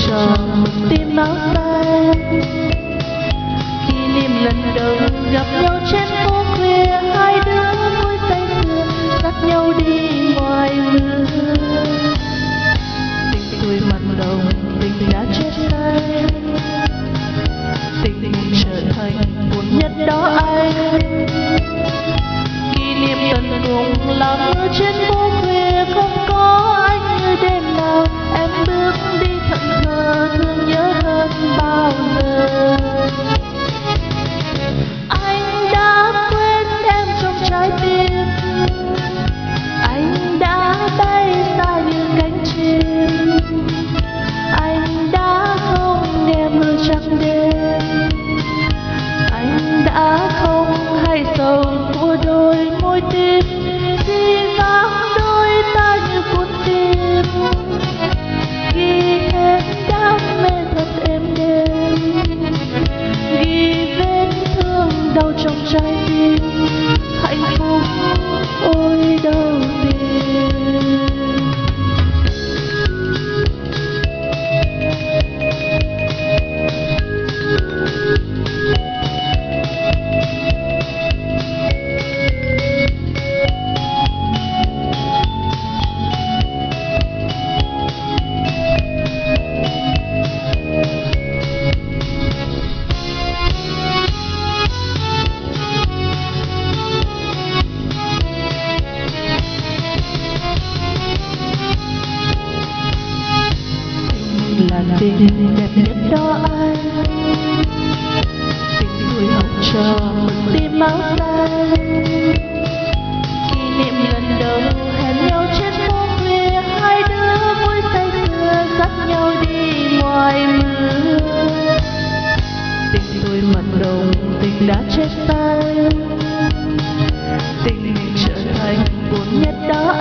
Tim áo xanh kỷ niệm lần đầu gặp nhau trên phố khuya hai đứa môi say sưa dắt nhau đi ngoài mưa tình tuổi mặn đồng, tình đã chết say tình trở thành buồn nhất đó anh. Kỷ niệm tận cùng là mưa trên phố là tình đẹp nhất đó anh tình người học trò mực tim áo xanh kỷ niệm lần đầu hẹn nhau trên phố khuya hai đứa vui say sưa dắt nhau đi ngoài mưa tình tôi mật đồng tình đã chết tay tình mình trở thành buồn nhất đó.